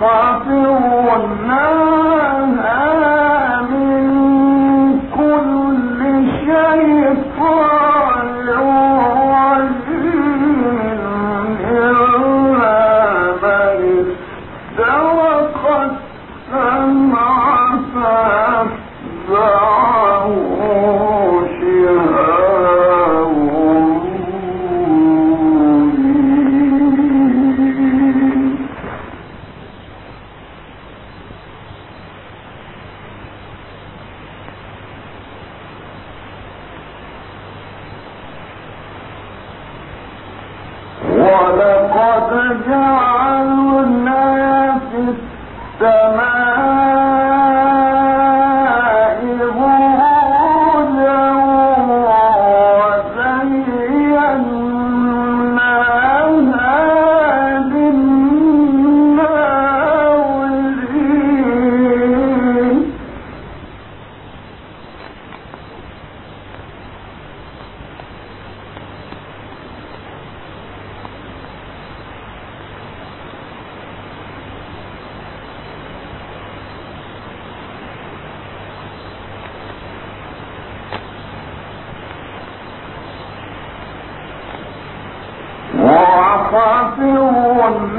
خاسرون. ولقد جعلنا وحفظناها